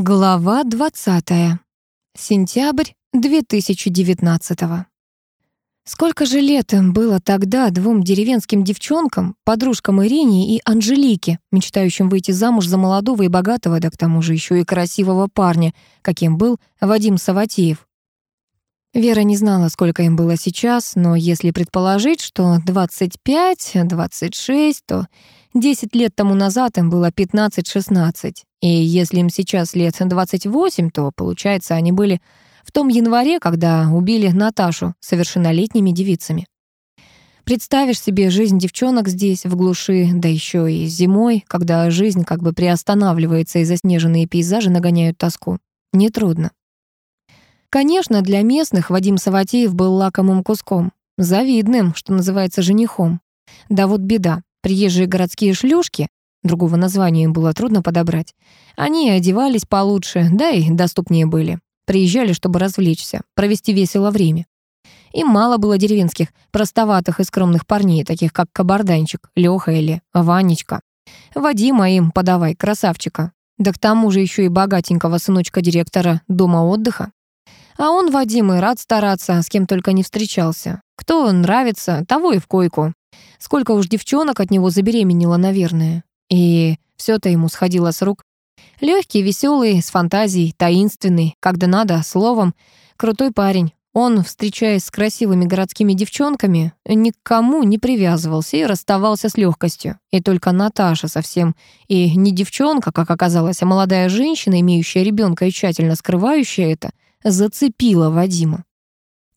Глава 20. Сентябрь 2019. Сколько же лет им было тогда двум деревенским девчонкам, подружкам Ирине и Анжелике, мечтающим выйти замуж за молодого и богатого, да к тому же еще и красивого парня, каким был Вадим Саватеев, Вера не знала, сколько им было сейчас, но если предположить, что 25-26, то 10 лет тому назад им было 15-16. И если им сейчас лет 28, то, получается, они были в том январе, когда убили Наташу совершеннолетними девицами. Представишь себе жизнь девчонок здесь, в глуши, да еще и зимой, когда жизнь как бы приостанавливается и заснеженные пейзажи нагоняют тоску. Нетрудно. Конечно, для местных Вадим Саватеев был лакомым куском. Завидным, что называется, женихом. Да вот беда. Приезжие городские шлюшки, другого названия им было трудно подобрать, они одевались получше, да и доступнее были. Приезжали, чтобы развлечься, провести весело время. Им мало было деревенских, простоватых и скромных парней, таких как Кабарданчик, Лёха или Ванечка. Вадима им подавай, красавчика. Да к тому же еще и богатенького сыночка директора дома отдыха. А он, Вадим, и рад стараться, с кем только не встречался. Кто нравится, того и в койку. Сколько уж девчонок от него забеременело, наверное. И все то ему сходило с рук. Легкий, веселый, с фантазией, таинственный, когда надо, словом. Крутой парень. Он, встречаясь с красивыми городскими девчонками, никому не привязывался и расставался с легкостью. И только Наташа совсем и не девчонка, как оказалось, а молодая женщина, имеющая ребенка и тщательно скрывающая это — зацепила Вадима.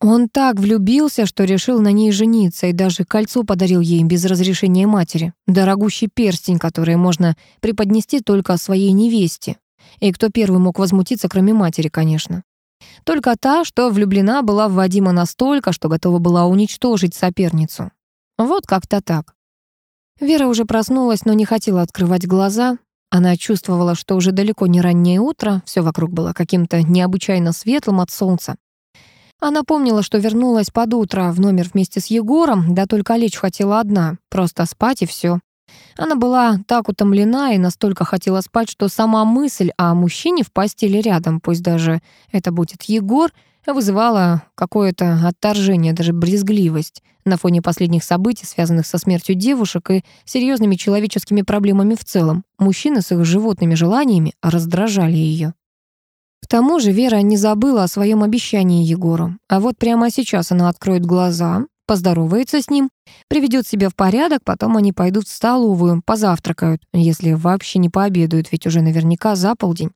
Он так влюбился, что решил на ней жениться и даже кольцо подарил ей без разрешения матери, дорогущий перстень, который можно преподнести только своей невесте. И кто первый мог возмутиться, кроме матери, конечно. Только та, что влюблена была в Вадима настолько, что готова была уничтожить соперницу. Вот как-то так. Вера уже проснулась, но не хотела открывать глаза. Она чувствовала, что уже далеко не раннее утро, все вокруг было каким-то необычайно светлым от солнца. Она помнила, что вернулась под утро в номер вместе с Егором, да только лечь хотела одна, просто спать и все. Она была так утомлена и настолько хотела спать, что сама мысль о мужчине в постели рядом, пусть даже это будет Егор, вызывала какое-то отторжение, даже брезгливость на фоне последних событий, связанных со смертью девушек и серьезными человеческими проблемами в целом. Мужчины с их животными желаниями раздражали ее. К тому же Вера не забыла о своем обещании Егору. А вот прямо сейчас она откроет глаза, поздоровается с ним, приведет себя в порядок, потом они пойдут в столовую, позавтракают, если вообще не пообедают, ведь уже наверняка за полдень.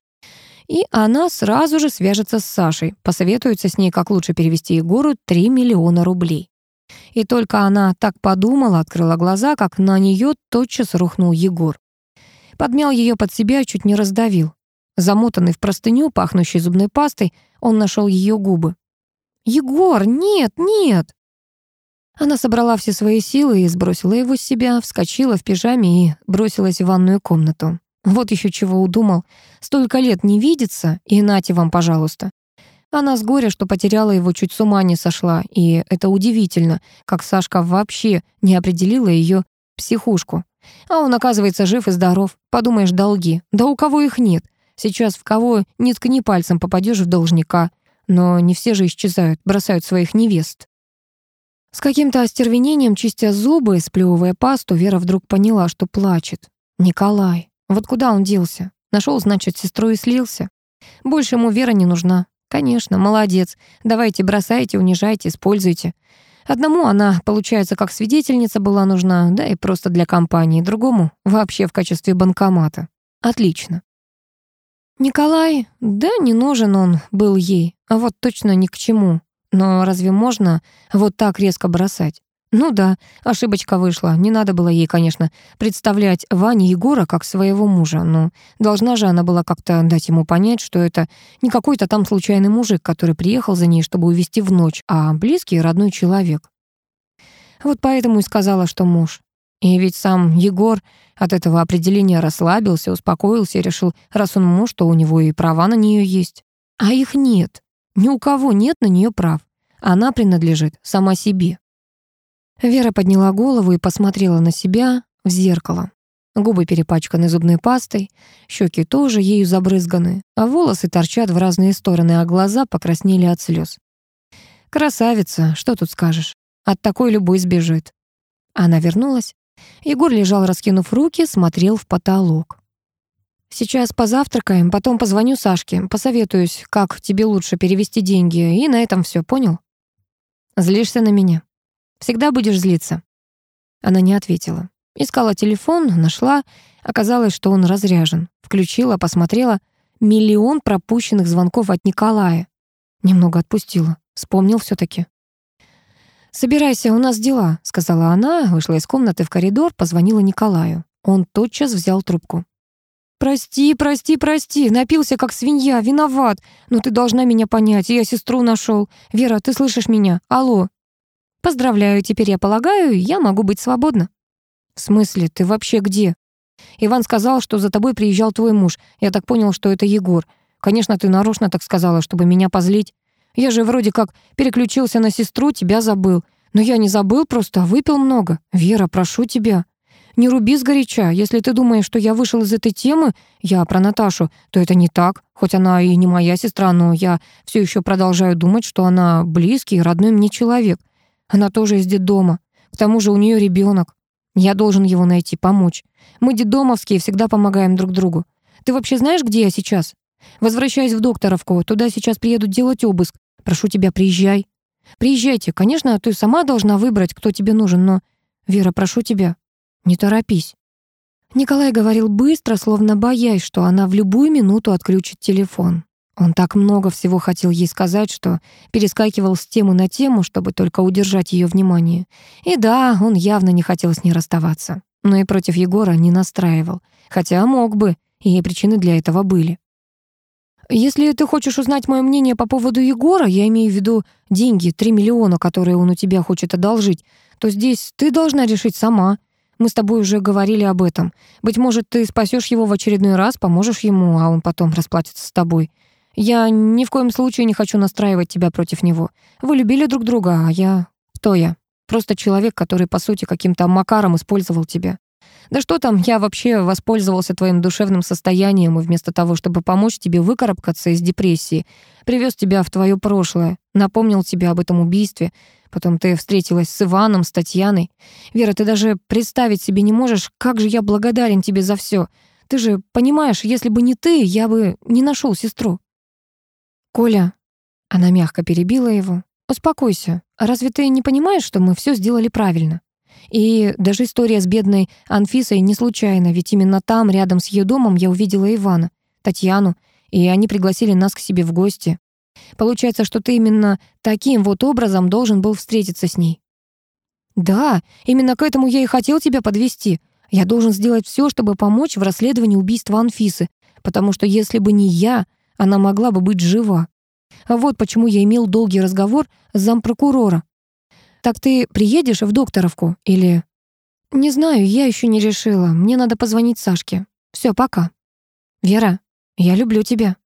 И она сразу же свяжется с Сашей, посоветуется с ней, как лучше перевести Егору 3 миллиона рублей. И только она так подумала, открыла глаза, как на нее тотчас рухнул Егор. Подмял ее под себя, чуть не раздавил. Замотанный в простыню, пахнущей зубной пастой, он нашел ее губы. «Егор, нет, нет!» Она собрала все свои силы и сбросила его с себя, вскочила в Вот еще чего удумал. Столько лет не видится, и нате вам, пожалуйста. Она с горя, что потеряла его, чуть с ума не сошла, и это удивительно, как Сашка вообще не определила ее психушку. А он, оказывается, жив и здоров. Подумаешь, долги. Да у кого их нет? Сейчас в кого ни ткни пальцем, попадешь в должника. Но не все же исчезают, бросают своих невест. С каким-то остервенением, чистя зубы и сплевывая пасту, Вера вдруг поняла, что плачет. Николай. Вот куда он делся? Нашел, значит, сестру и слился. Больше ему вера не нужна. Конечно, молодец. Давайте, бросайте, унижайте, используйте. Одному она, получается, как свидетельница была нужна, да и просто для компании, другому вообще в качестве банкомата. Отлично. Николай, да не нужен он был ей, а вот точно ни к чему. Но разве можно вот так резко бросать? Ну да, ошибочка вышла. Не надо было ей, конечно, представлять Ване Егора как своего мужа, но должна же она была как-то дать ему понять, что это не какой-то там случайный мужик, который приехал за ней, чтобы увести в ночь, а близкий родной человек. Вот поэтому и сказала, что муж. И ведь сам Егор от этого определения расслабился, успокоился и решил, раз он муж, то у него и права на нее есть. А их нет. Ни у кого нет на нее прав. Она принадлежит сама себе. Вера подняла голову и посмотрела на себя в зеркало. Губы перепачканы зубной пастой, щеки тоже ею забрызганы, а волосы торчат в разные стороны, а глаза покраснели от слез. «Красавица, что тут скажешь? От такой любой сбежит». Она вернулась. Егор лежал, раскинув руки, смотрел в потолок. «Сейчас позавтракаем, потом позвоню Сашке, посоветуюсь, как тебе лучше перевести деньги, и на этом все, понял?» «Злишься на меня?» Всегда будешь злиться». Она не ответила. Искала телефон, нашла. Оказалось, что он разряжен. Включила, посмотрела. Миллион пропущенных звонков от Николая. Немного отпустила. Вспомнил все таки «Собирайся, у нас дела», — сказала она, вышла из комнаты в коридор, позвонила Николаю. Он тотчас взял трубку. «Прости, прости, прости, напился как свинья, виноват. Но ну, ты должна меня понять, я сестру нашел. Вера, ты слышишь меня? Алло, Поздравляю, теперь я полагаю, я могу быть свободна». «В смысле? Ты вообще где?» «Иван сказал, что за тобой приезжал твой муж. Я так понял, что это Егор. Конечно, ты нарочно так сказала, чтобы меня позлить. Я же вроде как переключился на сестру, тебя забыл. Но я не забыл, просто выпил много. Вера, прошу тебя». «Не руби сгоряча. Если ты думаешь, что я вышел из этой темы, я про Наташу, то это не так. Хоть она и не моя сестра, но я все еще продолжаю думать, что она близкий и родной мне человек. Она тоже из детдома. К тому же у нее ребенок. Я должен его найти, помочь. Мы детдомовские всегда помогаем друг другу. Ты вообще знаешь, где я сейчас? Возвращаюсь в Докторовку. Туда сейчас приедут делать обыск. Прошу тебя, приезжай. Приезжайте. Конечно, ты сама должна выбрать, кто тебе нужен, но... Вера, прошу тебя, не торопись. Николай говорил быстро, словно боясь, что она в любую минуту отключит телефон. Он так много всего хотел ей сказать, что перескакивал с темы на тему, чтобы только удержать ее внимание. И да, он явно не хотел с ней расставаться. Но и против Егора не настраивал. Хотя мог бы, и причины для этого были. «Если ты хочешь узнать мое мнение по поводу Егора, я имею в виду деньги, 3 миллиона, которые он у тебя хочет одолжить, то здесь ты должна решить сама. Мы с тобой уже говорили об этом. Быть может, ты спасешь его в очередной раз, поможешь ему, а он потом расплатится с тобой. Я ни в коем случае не хочу настраивать тебя против него. Вы любили друг друга, а я... Кто я? Просто человек, который, по сути, каким-то макаром использовал тебя. Да что там, я вообще воспользовался твоим душевным состоянием и вместо того, чтобы помочь тебе выкарабкаться из депрессии, привез тебя в твое прошлое, напомнил тебе об этом убийстве. Потом ты встретилась с Иваном, с Татьяной. Вера, ты даже представить себе не можешь, как же я благодарен тебе за все. Ты же понимаешь, если бы не ты, я бы не нашел сестру. «Коля!» Она мягко перебила его. «Успокойся. Разве ты не понимаешь, что мы все сделали правильно? И даже история с бедной Анфисой не случайна, ведь именно там, рядом с ее домом, я увидела Ивана, Татьяну, и они пригласили нас к себе в гости. Получается, что ты именно таким вот образом должен был встретиться с ней». «Да, именно к этому я и хотел тебя подвести. Я должен сделать все, чтобы помочь в расследовании убийства Анфисы, потому что если бы не я, она могла бы быть жива. А вот почему я имел долгий разговор с зампрокурора. «Так ты приедешь в докторовку или...» «Не знаю, я еще не решила. Мне надо позвонить Сашке. Все, пока». «Вера, я люблю тебя».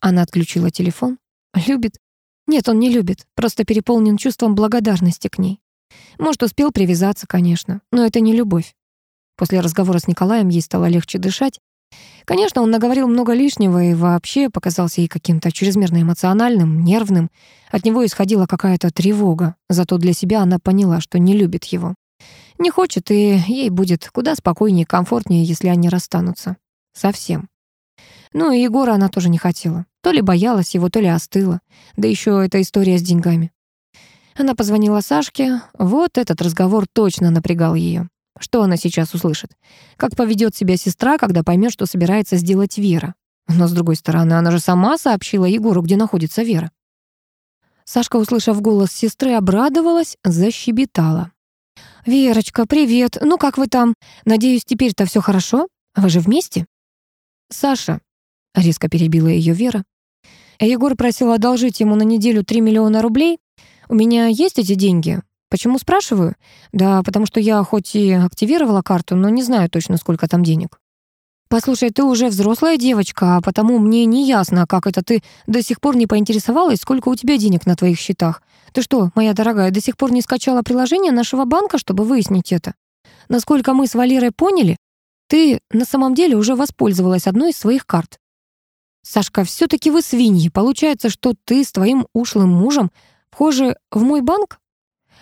Она отключила телефон. «Любит?» Нет, он не любит, просто переполнен чувством благодарности к ней. Может, успел привязаться, конечно, но это не любовь. После разговора с Николаем ей стало легче дышать, Конечно, он наговорил много лишнего и вообще показался ей каким-то чрезмерно эмоциональным, нервным. От него исходила какая-то тревога, зато для себя она поняла, что не любит его. Не хочет, и ей будет куда спокойнее и комфортнее, если они расстанутся. Совсем. Ну и Егора она тоже не хотела. То ли боялась его, то ли остыла. Да еще эта история с деньгами. Она позвонила Сашке. Вот этот разговор точно напрягал ее. Что она сейчас услышит? Как поведет себя сестра, когда поймет, что собирается сделать Вера? Но, с другой стороны, она же сама сообщила Егору, где находится Вера. Сашка, услышав голос сестры, обрадовалась, защебетала. «Верочка, привет! Ну как вы там? Надеюсь, теперь-то все хорошо? Вы же вместе?» «Саша», — резко перебила ее Вера, — «Егор просил одолжить ему на неделю 3 миллиона рублей. У меня есть эти деньги? Почему спрашиваю? Да, потому что я хоть и активировала карту, но не знаю точно, сколько там денег. «Послушай, ты уже взрослая девочка, а потому мне не ясно, как это ты до сих пор не поинтересовалась, сколько у тебя денег на твоих счетах. Ты что, моя дорогая, до сих пор не скачала приложение нашего банка, чтобы выяснить это? Насколько мы с Валерой поняли, ты на самом деле уже воспользовалась одной из своих карт. Сашка, все таки вы свиньи. Получается, что ты с твоим ушлым мужем вхожи в мой банк?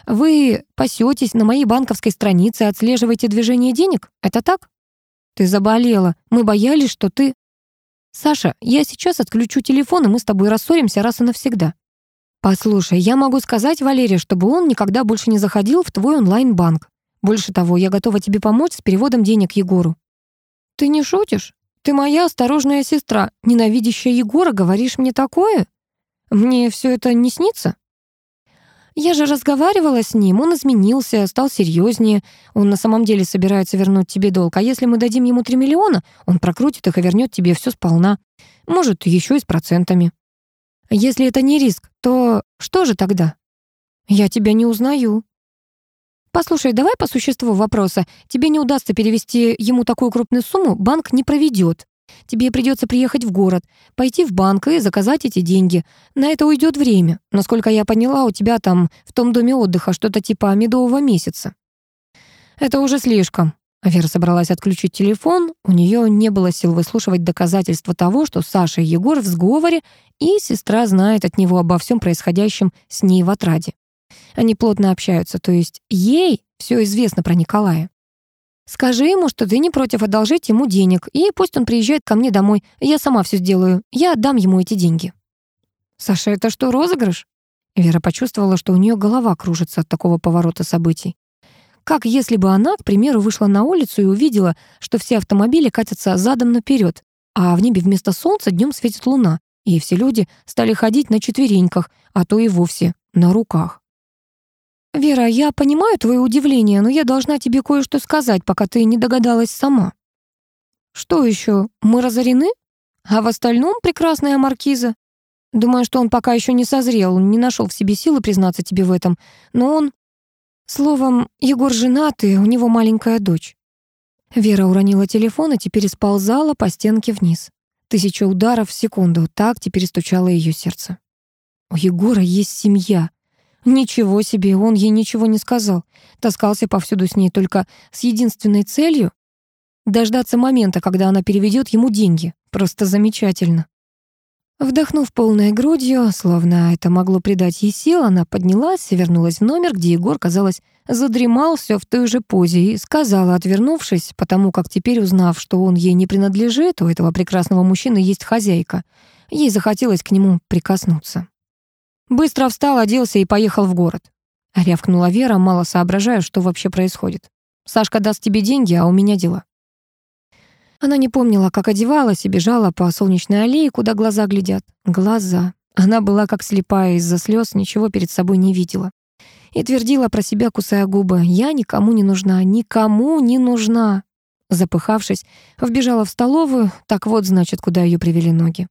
Вы пасетесь на моей банковской странице и отслеживаете движение денег? Это так? Ты заболела. Мы боялись, что ты... Саша, я сейчас отключу телефон, и мы с тобой рассоримся раз и навсегда. Послушай, я могу сказать Валерию, чтобы он никогда больше не заходил в твой онлайн-банк. Больше того, я готова тебе помочь с переводом денег Егору. Ты не шутишь? Ты моя осторожная сестра, ненавидящая Егора, говоришь мне такое? Мне все это не снится? Я же разговаривала с ним, он изменился, стал серьезнее. Он на самом деле собирается вернуть тебе долг, а если мы дадим ему 3 миллиона, он прокрутит их и вернет тебе все сполна. Может, еще и с процентами. Если это не риск, то что же тогда? Я тебя не узнаю. Послушай, давай по существу вопроса. Тебе не удастся перевести ему такую крупную сумму, банк не проведет. Тебе придется приехать в город, пойти в банк и заказать эти деньги. На это уйдет время. Насколько я поняла, у тебя там в том доме отдыха что-то типа медового месяца». «Это уже слишком». Вера собралась отключить телефон. У нее не было сил выслушивать доказательства того, что Саша и Егор в сговоре, и сестра знает от него обо всем происходящем с ней в отраде. Они плотно общаются, то есть ей все известно про Николая. Скажи ему, что ты не против одолжить ему денег, и пусть он приезжает ко мне домой. Я сама все сделаю. Я отдам ему эти деньги». «Саша, это что, розыгрыш?» Вера почувствовала, что у нее голова кружится от такого поворота событий. Как если бы она, к примеру, вышла на улицу и увидела, что все автомобили катятся задом наперед, а в небе вместо солнца днем светит луна, и все люди стали ходить на четвереньках, а то и вовсе на руках. «Вера, я понимаю твое удивление, но я должна тебе кое-что сказать, пока ты не догадалась сама». «Что еще? Мы разорены? А в остальном прекрасная маркиза?» «Думаю, что он пока еще не созрел, не нашел в себе силы признаться тебе в этом, но он...» «Словом, Егор женат, и у него маленькая дочь». Вера уронила телефон и теперь сползала по стенке вниз. Тысяча ударов в секунду, так теперь стучало ее сердце. «У Егора есть семья», Ничего себе, он ей ничего не сказал. Таскался повсюду с ней только с единственной целью — дождаться момента, когда она переведет ему деньги. Просто замечательно. Вдохнув полной грудью, словно это могло придать ей сил, она поднялась и вернулась в номер, где Егор, казалось, задремал все в той же позе и сказала, отвернувшись, потому как теперь, узнав, что он ей не принадлежит, у этого прекрасного мужчины есть хозяйка, ей захотелось к нему прикоснуться. Быстро встал, оделся и поехал в город. Рявкнула Вера, мало соображая, что вообще происходит. «Сашка даст тебе деньги, а у меня дела». Она не помнила, как одевалась и бежала по солнечной аллее, куда глаза глядят. Глаза. Она была как слепая из-за слез, ничего перед собой не видела. И твердила про себя, кусая губы, «Я никому не нужна, никому не нужна». Запыхавшись, вбежала в столовую, так вот, значит, куда ее привели ноги.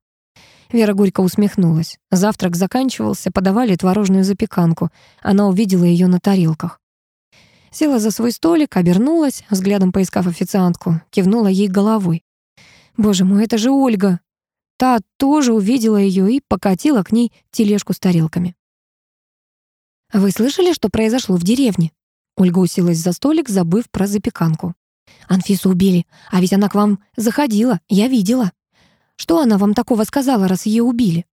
Вера горько усмехнулась. Завтрак заканчивался, подавали творожную запеканку. Она увидела ее на тарелках. Села за свой столик, обернулась, взглядом поискав официантку, кивнула ей головой. «Боже мой, это же Ольга!» Та тоже увидела ее и покатила к ней тележку с тарелками. «Вы слышали, что произошло в деревне?» Ольга уселась за столик, забыв про запеканку. «Анфису убили, а ведь она к вам заходила, я видела». Что она вам такого сказала, раз ее убили?»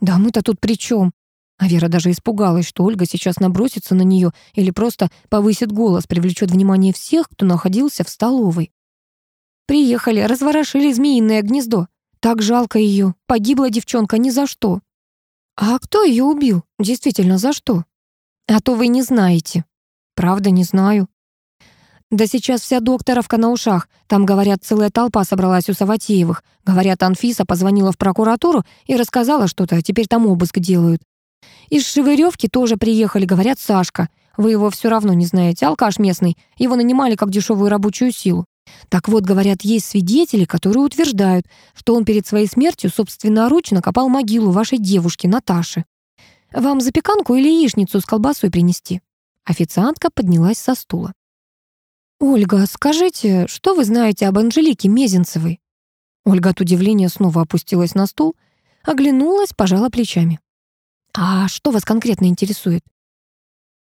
«Да мы-то тут при чем? А Вера даже испугалась, что Ольга сейчас набросится на нее или просто повысит голос, привлечет внимание всех, кто находился в столовой. «Приехали, разворошили змеиное гнездо. Так жалко ее. Погибла девчонка ни за что». «А кто ее убил? Действительно, за что?» «А то вы не знаете». «Правда, не знаю». Да сейчас вся докторовка на ушах. Там, говорят, целая толпа собралась у Саватеевых. Говорят, Анфиса позвонила в прокуратуру и рассказала что-то, а теперь там обыск делают. Из Шевыревки тоже приехали, говорят, Сашка. Вы его все равно не знаете, алкаш местный. Его нанимали как дешевую рабочую силу. Так вот, говорят, есть свидетели, которые утверждают, что он перед своей смертью собственноручно копал могилу вашей девушки Наташи. Вам запеканку или яичницу с колбасой принести?» Официантка поднялась со стула. «Ольга, скажите, что вы знаете об Анжелике Мезенцевой?» Ольга от удивления снова опустилась на стул, оглянулась, пожала плечами. «А что вас конкретно интересует?»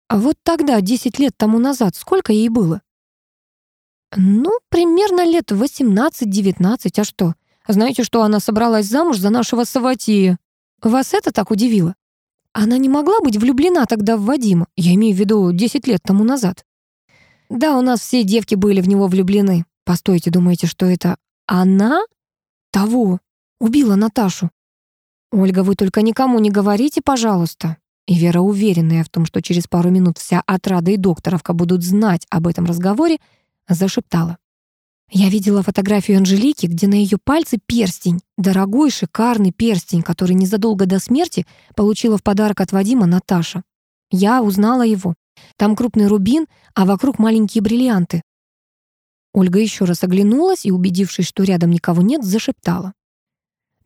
«А вот тогда, 10 лет тому назад, сколько ей было?» «Ну, примерно лет 18-19, а что? Знаете, что она собралась замуж за нашего Саватия? Вас это так удивило?» Она не могла быть влюблена тогда в Вадима, я имею в виду 10 лет тому назад. Да, у нас все девки были в него влюблены. Постойте, думаете, что это она? Того. Убила Наташу. Ольга, вы только никому не говорите, пожалуйста. И Вера, уверенная в том, что через пару минут вся отрада и докторовка будут знать об этом разговоре, зашептала. Я видела фотографию Анжелики, где на ее пальце перстень, дорогой, шикарный перстень, который незадолго до смерти получила в подарок от Вадима Наташа. Я узнала его. Там крупный рубин, а вокруг маленькие бриллианты. Ольга еще раз оглянулась и, убедившись, что рядом никого нет, зашептала.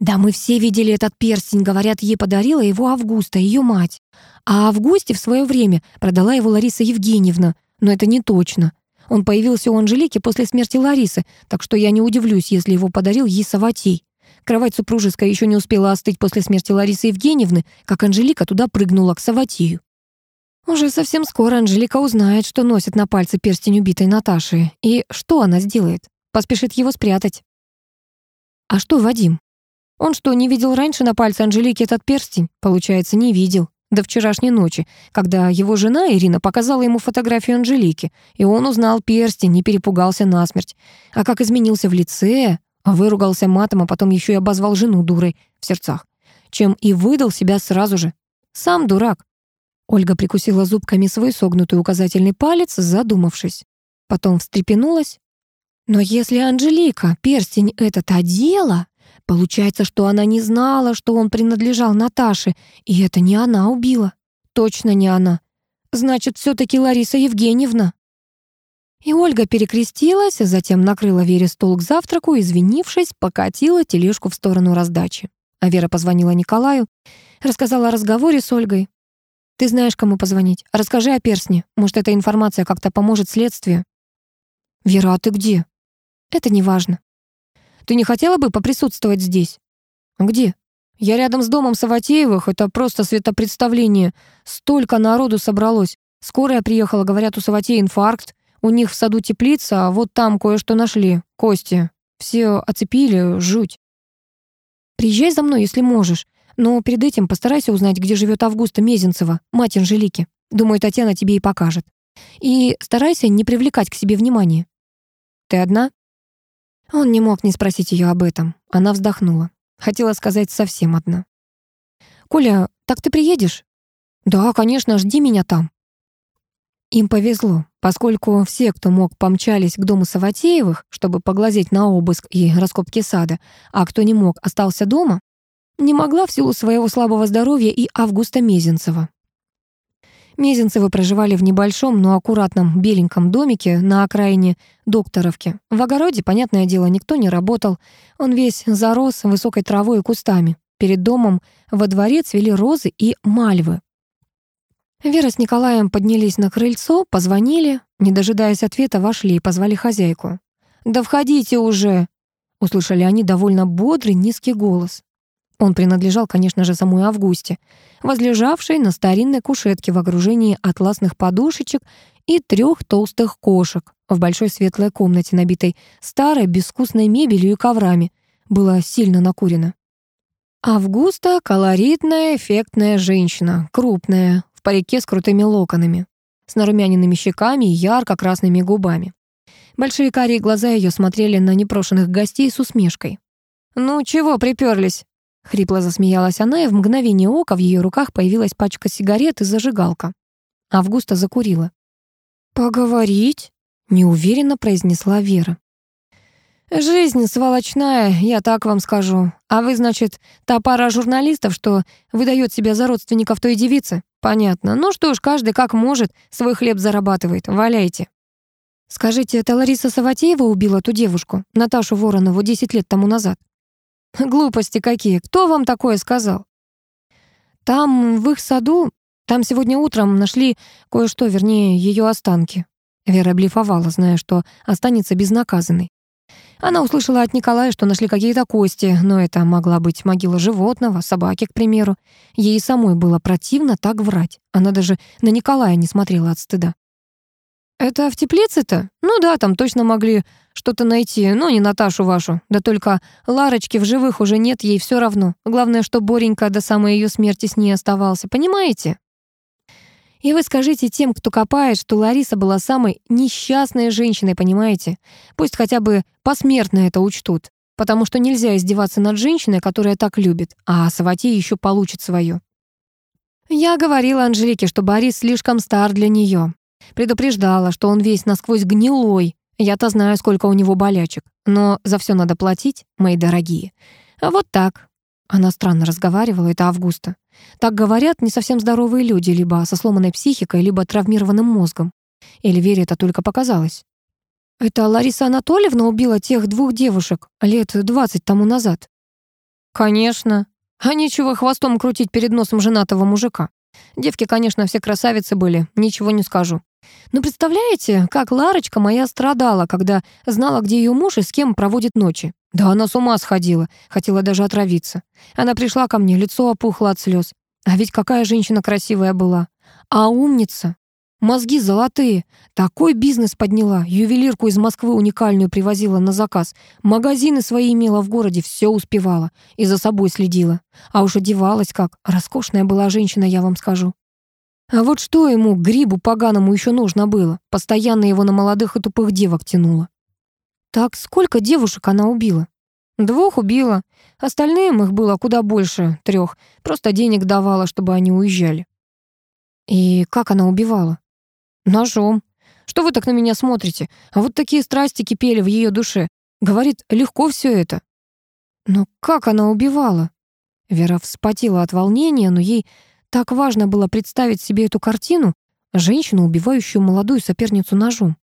«Да мы все видели этот перстень, говорят, ей подарила его Августа, ее мать. А Августе в свое время продала его Лариса Евгеньевна, но это не точно. Он появился у Анжелики после смерти Ларисы, так что я не удивлюсь, если его подарил ей Саватей. Кровать супружеская еще не успела остыть после смерти Ларисы Евгеньевны, как Анжелика туда прыгнула к Саватию. Уже совсем скоро Анжелика узнает, что носит на пальце перстень убитой Наташи, и что она сделает. Поспешит его спрятать. А что Вадим? Он что, не видел раньше на пальце Анжелики этот перстень? Получается, не видел. До вчерашней ночи, когда его жена Ирина показала ему фотографию Анжелики, и он узнал перстень и перепугался насмерть. А как изменился в лице, выругался матом, а потом еще и обозвал жену дурой в сердцах. Чем и выдал себя сразу же. Сам дурак, Ольга прикусила зубками свой согнутый указательный палец, задумавшись. Потом встрепенулась. Но если Анжелика перстень этот одела, получается, что она не знала, что он принадлежал Наташе, и это не она убила. Точно не она. Значит, все таки Лариса Евгеньевна. И Ольга перекрестилась, затем накрыла Вере стол к завтраку, извинившись, покатила тележку в сторону раздачи. А Вера позвонила Николаю, рассказала о разговоре с Ольгой. Ты знаешь, кому позвонить. Расскажи о перстне. Может, эта информация как-то поможет следствию». «Вера, а ты где?» «Это не важно. Ты не хотела бы поприсутствовать здесь?» «Где?» «Я рядом с домом Саватеевых. Это просто светопредставление. Столько народу собралось. Скорая приехала, говорят, у Саватея инфаркт. У них в саду теплица, а вот там кое-что нашли. Кости. Все оцепили. Жуть. Приезжай за мной, если можешь. Но перед этим постарайся узнать, где живет Августа Мезенцева, мать Анжелики. Думаю, Татьяна тебе и покажет. И старайся не привлекать к себе внимания. Ты одна?» Он не мог не спросить ее об этом. Она вздохнула. Хотела сказать совсем одна. «Коля, так ты приедешь?» «Да, конечно, жди меня там». Им повезло, поскольку все, кто мог, помчались к дому Саватеевых, чтобы поглазеть на обыск и раскопки сада, а кто не мог, остался дома, не могла в силу своего слабого здоровья и Августа Мезенцева. Мезенцевы проживали в небольшом, но аккуратном беленьком домике на окраине Докторовки. В огороде, понятное дело, никто не работал. Он весь зарос высокой травой и кустами. Перед домом во дворе цвели розы и мальвы. Вера с Николаем поднялись на крыльцо, позвонили. Не дожидаясь ответа, вошли и позвали хозяйку. «Да входите уже!» Услышали они довольно бодрый низкий голос. Он принадлежал, конечно же, самой Августе, возлежавшей на старинной кушетке в окружении атласных подушечек и трех толстых кошек в большой светлой комнате, набитой старой безвкусной мебелью и коврами. Было сильно накурено. Августа — колоритная, эффектная женщина, крупная, в парике с крутыми локонами, с нарумяненными щеками и ярко-красными губами. Большие карие глаза ее смотрели на непрошенных гостей с усмешкой. «Ну, чего приперлись? Хрипло засмеялась она, и в мгновение ока в ее руках появилась пачка сигарет и зажигалка. Августа закурила. «Поговорить?» — неуверенно произнесла Вера. «Жизнь сволочная, я так вам скажу. А вы, значит, та пара журналистов, что выдает себя за родственников той девицы? Понятно. Ну что ж, каждый как может, свой хлеб зарабатывает. Валяйте». «Скажите, это Лариса Саватеева убила ту девушку, Наташу Воронову, 10 лет тому назад?» Глупости какие! Кто вам такое сказал? Там, в их саду, там сегодня утром нашли кое-что, вернее, ее останки. Вера блефовала, зная, что останется безнаказанной. Она услышала от Николая, что нашли какие-то кости, но это могла быть могила животного, собаки, к примеру. Ей самой было противно так врать. Она даже на Николая не смотрела от стыда. «Это в теплице-то? Ну да, там точно могли что-то найти, но ну, не Наташу вашу. Да только Ларочки в живых уже нет, ей все равно. Главное, что Боренька до самой ее смерти с ней оставался, понимаете?» И вы скажите тем, кто копает, что Лариса была самой несчастной женщиной, понимаете? Пусть хотя бы посмертно это учтут, потому что нельзя издеваться над женщиной, которая так любит, а Саватей еще получит свое. Я говорила Анжелике, что Борис слишком стар для нее, предупреждала, что он весь насквозь гнилой. Я-то знаю, сколько у него болячек. Но за все надо платить, мои дорогие. вот так. Она странно разговаривала, это Августа. Так говорят не совсем здоровые люди, либо со сломанной психикой, либо травмированным мозгом. Эльвире это только показалось. Это Лариса Анатольевна убила тех двух девушек лет двадцать тому назад. Конечно. А нечего хвостом крутить перед носом женатого мужика. Девки, конечно, все красавицы были, ничего не скажу. Но ну, представляете, как Ларочка моя страдала, когда знала, где ее муж и с кем проводит ночи. Да она с ума сходила, хотела даже отравиться. Она пришла ко мне, лицо опухло от слез. А ведь какая женщина красивая была. А умница. Мозги золотые. Такой бизнес подняла. Ювелирку из Москвы уникальную привозила на заказ. Магазины свои имела в городе, все успевала. И за собой следила. А уж одевалась как. Роскошная была женщина, я вам скажу. А Вот что ему, грибу поганому, еще нужно было? Постоянно его на молодых и тупых девок тянуло. Так сколько девушек она убила? Двух убила. Остальным их было куда больше трех. Просто денег давала, чтобы они уезжали. И как она убивала? Ножом. Что вы так на меня смотрите? А вот такие страсти кипели в ее душе. Говорит, легко все это. Но как она убивала? Вера вспотела от волнения, но ей так важно было представить себе эту картину, женщину, убивающую молодую соперницу ножом.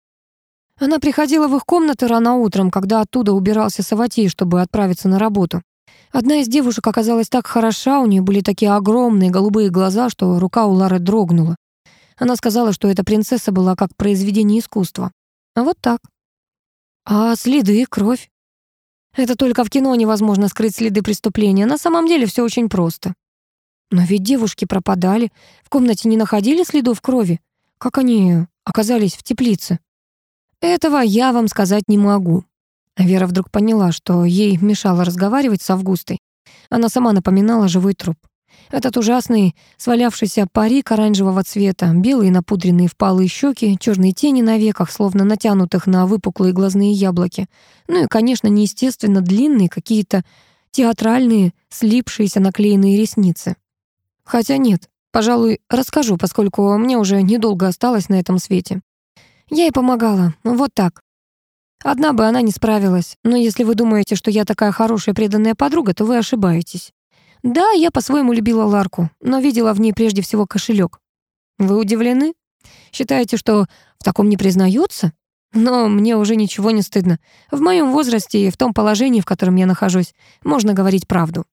Она приходила в их комнаты рано утром, когда оттуда убирался Саватей, чтобы отправиться на работу. Одна из девушек оказалась так хороша, у нее были такие огромные голубые глаза, что рука у Лары дрогнула. Она сказала, что эта принцесса была как произведение искусства. А вот так. А следы и кровь? Это только в кино невозможно скрыть следы преступления. На самом деле все очень просто. Но ведь девушки пропадали. В комнате не находили следов крови. Как они оказались в теплице? Этого я вам сказать не могу. Вера вдруг поняла, что ей мешало разговаривать с Августой. Она сама напоминала живой труп. Этот ужасный, свалявшийся парик оранжевого цвета, белые напудренные впалые щеки, черные тени на веках, словно натянутых на выпуклые глазные яблоки. Ну и, конечно, неестественно длинные какие-то театральные, слипшиеся наклеенные ресницы. Хотя нет, пожалуй, расскажу, поскольку мне уже недолго осталось на этом свете. Я ей помогала, вот так. Одна бы она не справилась, но если вы думаете, что я такая хорошая преданная подруга, то вы ошибаетесь. Да, я по-своему любила Ларку, но видела в ней прежде всего кошелек. Вы удивлены? Считаете, что в таком не признаются? Но мне уже ничего не стыдно. В моем возрасте и в том положении, в котором я нахожусь, можно говорить правду.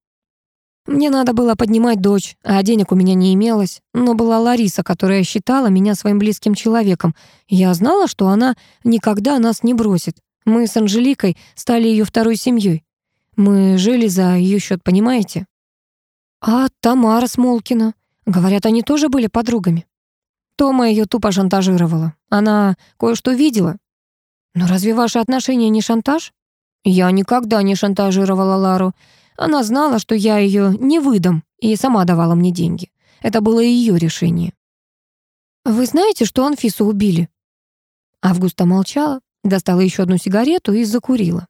Мне надо было поднимать дочь, а денег у меня не имелось. Но была Лариса, которая считала меня своим близким человеком. Я знала, что она никогда нас не бросит. Мы с Анжеликой стали ее второй семьей. Мы жили за ее счет, понимаете? А Тамара Смолкина? Говорят, они тоже были подругами. Тома ее тупо шантажировала. Она кое-что видела. Но разве ваши отношения не шантаж? Я никогда не шантажировала Лару. Она знала, что я ее не выдам, и сама давала мне деньги. Это было ее решение. «Вы знаете, что Анфису убили?» Августа молчала, достала еще одну сигарету и закурила.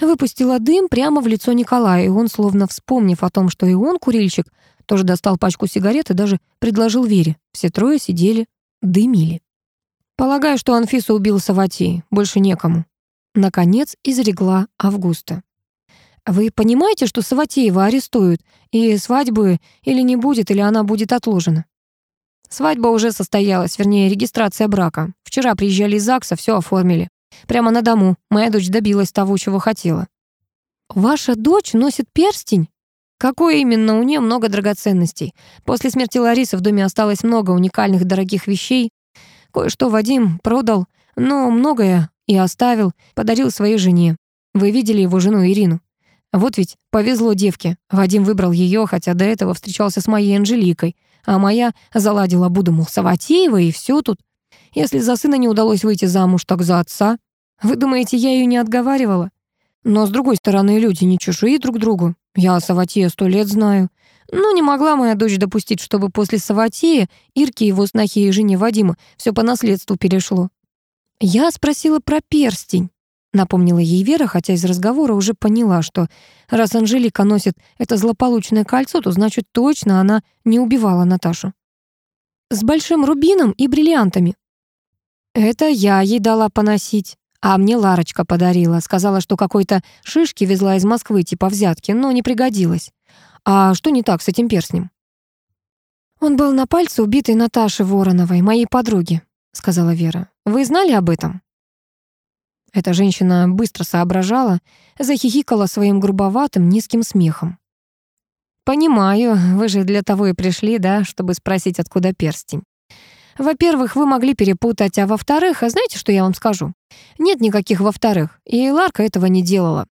Выпустила дым прямо в лицо Николая, и он, словно вспомнив о том, что и он курильщик, тоже достал пачку сигарет и даже предложил Вере. Все трое сидели, дымили. «Полагаю, что Анфису убил Саватий, больше некому». Наконец изрегла Августа. Вы понимаете, что Саватеева арестуют, и свадьбы или не будет, или она будет отложена? Свадьба уже состоялась, вернее, регистрация брака. Вчера приезжали из ЗАГСа, все оформили. Прямо на дому. Моя дочь добилась того, чего хотела. Ваша дочь носит перстень? Какой именно? У нее много драгоценностей. После смерти Ларисы в доме осталось много уникальных дорогих вещей. Кое-что Вадим продал, но многое и оставил, подарил своей жене. Вы видели его жену Ирину? Вот ведь повезло девке. Вадим выбрал ее, хотя до этого встречался с моей Анжеликой. А моя заладила Буду, мол, и все тут. Если за сына не удалось выйти замуж, так за отца. Вы думаете, я ее не отговаривала? Но, с другой стороны, люди не чужие друг другу. Я Саватея сто лет знаю. Но ну, не могла моя дочь допустить, чтобы после Саватея Ирке, его снохе и жене Вадима все по наследству перешло. Я спросила про перстень. Напомнила ей Вера, хотя из разговора уже поняла, что раз Анжелика носит это злополучное кольцо, то значит точно она не убивала Наташу. «С большим рубином и бриллиантами». «Это я ей дала поносить». А мне Ларочка подарила. Сказала, что какой-то шишки везла из Москвы типа взятки, но не пригодилась. А что не так с этим перстнем? «Он был на пальце убитой Наташи Вороновой, моей подруги», — сказала Вера. «Вы знали об этом?» Эта женщина быстро соображала, захихикала своим грубоватым низким смехом. «Понимаю, вы же для того и пришли, да, чтобы спросить, откуда перстень. Во-первых, вы могли перепутать, а во-вторых, а знаете, что я вам скажу? Нет никаких во-вторых, и Ларка этого не делала.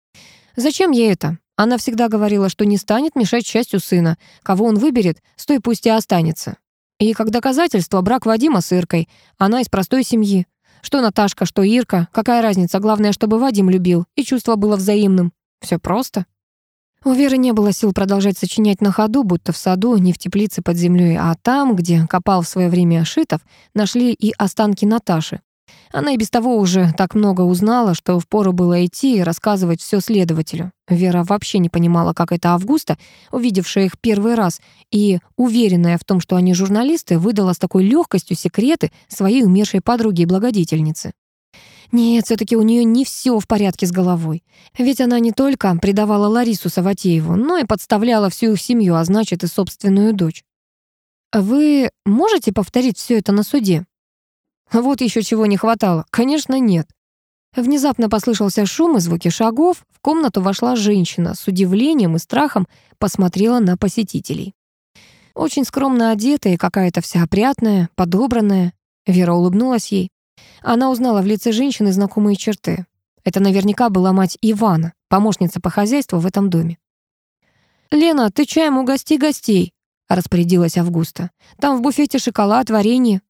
Зачем ей это? Она всегда говорила, что не станет мешать счастью сына. Кого он выберет, с той пусть и останется. И как доказательство брак Вадима с Иркой. Она из простой семьи. Что Наташка, что Ирка, какая разница, главное, чтобы Вадим любил, и чувство было взаимным. Все просто. У Веры не было сил продолжать сочинять на ходу, будто в саду, не в теплице под землей, а там, где копал в свое время Шитов, нашли и останки Наташи. Она и без того уже так много узнала, что впору было идти и рассказывать все следователю. Вера вообще не понимала, как это Августа, увидевшая их первый раз и уверенная в том, что они журналисты, выдала с такой легкостью секреты своей умершей подруги и благодетельницы. Нет, все таки у нее не все в порядке с головой. Ведь она не только предавала Ларису Саватееву, но и подставляла всю их семью, а значит и собственную дочь. «Вы можете повторить все это на суде?» Вот еще чего не хватало. Конечно, нет. Внезапно послышался шум и звуки шагов. В комнату вошла женщина. С удивлением и страхом посмотрела на посетителей. Очень скромно одетая и какая-то вся опрятная, подобранная. Вера улыбнулась ей. Она узнала в лице женщины знакомые черты. Это наверняка была мать Ивана, помощница по хозяйству в этом доме. «Лена, ты чаем угости гостей», — распорядилась Августа. «Там в буфете шоколад, варенье».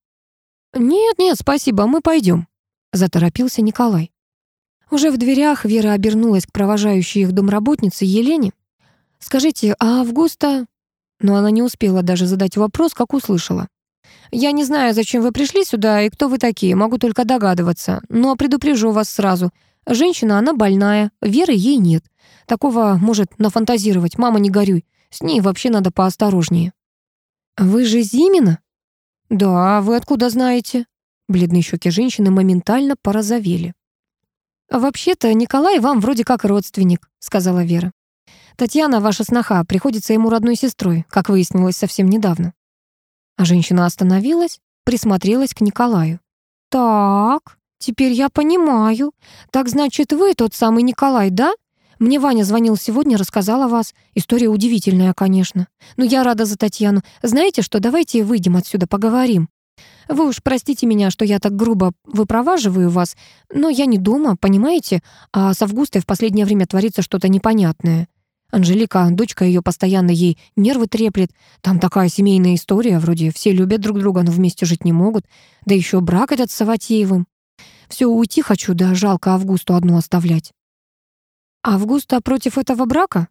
«Нет, нет, спасибо, мы пойдем», — заторопился Николай. Уже в дверях Вера обернулась к провожающей их домработнице Елене. «Скажите, а Августа...» Но она не успела даже задать вопрос, как услышала. «Я не знаю, зачем вы пришли сюда и кто вы такие, могу только догадываться, но предупрежу вас сразу. Женщина, она больная, веры ей нет. Такого может нафантазировать, мама, не горюй. С ней вообще надо поосторожнее». «Вы же Зимина?» «Да, вы откуда знаете?» Бледные щеки женщины моментально порозовели. «Вообще-то Николай вам вроде как родственник», — сказала Вера. «Татьяна, ваша сноха, приходится ему родной сестрой, как выяснилось совсем недавно». А женщина остановилась, присмотрелась к Николаю. «Так, теперь я понимаю. Так значит, вы тот самый Николай, да? Мне Ваня звонил сегодня, рассказал о вас. История удивительная, конечно. Но я рада за Татьяну. Знаете что, давайте выйдем отсюда, поговорим. Вы уж простите меня, что я так грубо выпроваживаю вас, но я не дома, понимаете? А с Августой в последнее время творится что-то непонятное. Анжелика, дочка ее постоянно ей нервы треплет. Там такая семейная история, вроде все любят друг друга, но вместе жить не могут. Да еще брак этот с Саватеевым. Все, уйти хочу, да жалко Августу одну оставлять. «Августа против этого брака?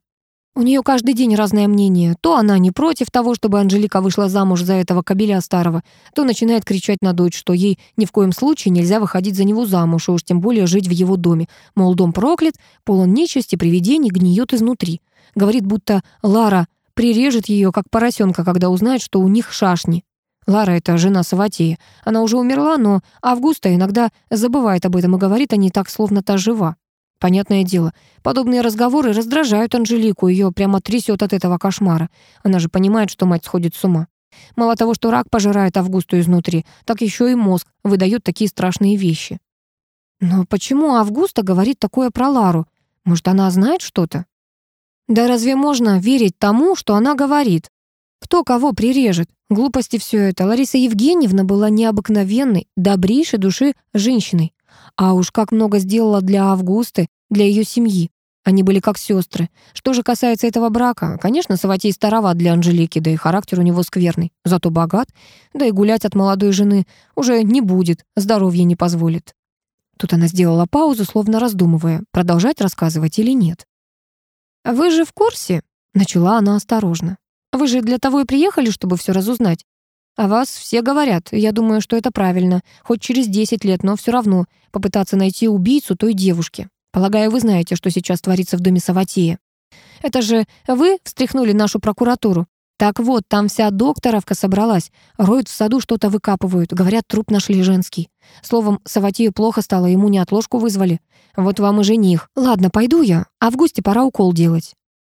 У нее каждый день разное мнение. То она не против того, чтобы Анжелика вышла замуж за этого кобеля старого, то начинает кричать на дочь, что ей ни в коем случае нельзя выходить за него замуж, и уж тем более жить в его доме. Мол, дом проклят, полон нечисти, привидений, гниет изнутри. Говорит, будто Лара прирежет ее, как поросенка, когда узнает, что у них шашни. Лара — это жена Саватея. Она уже умерла, но Августа иногда забывает об этом и говорит о ней так, словно та жива. Понятное дело, подобные разговоры раздражают Анжелику, ее прямо трясет от этого кошмара. Она же понимает, что мать сходит с ума. Мало того, что рак пожирает Августу изнутри, так еще и мозг выдает такие страшные вещи. Но почему Августа говорит такое про Лару? Может, она знает что-то? Да разве можно верить тому, что она говорит? Кто кого прирежет? Глупости все это. Лариса Евгеньевна была необыкновенной, добрейшей души женщиной. А уж как много сделала для Августы, для ее семьи. Они были как сестры. Что же касается этого брака, конечно, Саватей староват для Анжелики, да и характер у него скверный, зато богат, да и гулять от молодой жены уже не будет, здоровье не позволит. Тут она сделала паузу, словно раздумывая, продолжать рассказывать или нет. «Вы же в курсе?» — начала она осторожно. «Вы же для того и приехали, чтобы все разузнать. О вас все говорят, я думаю, что это правильно, хоть через 10 лет, но все равно попытаться найти убийцу той девушки. Полагаю, вы знаете, что сейчас творится в доме Саватея. Это же вы встряхнули нашу прокуратуру. Так вот, там вся докторовка собралась. Роют в саду, что-то выкапывают. Говорят, труп нашли женский. Словом, Саватею плохо стало, ему неотложку вызвали. Вот вам и жених. Ладно, пойду я. Августе пора укол делать.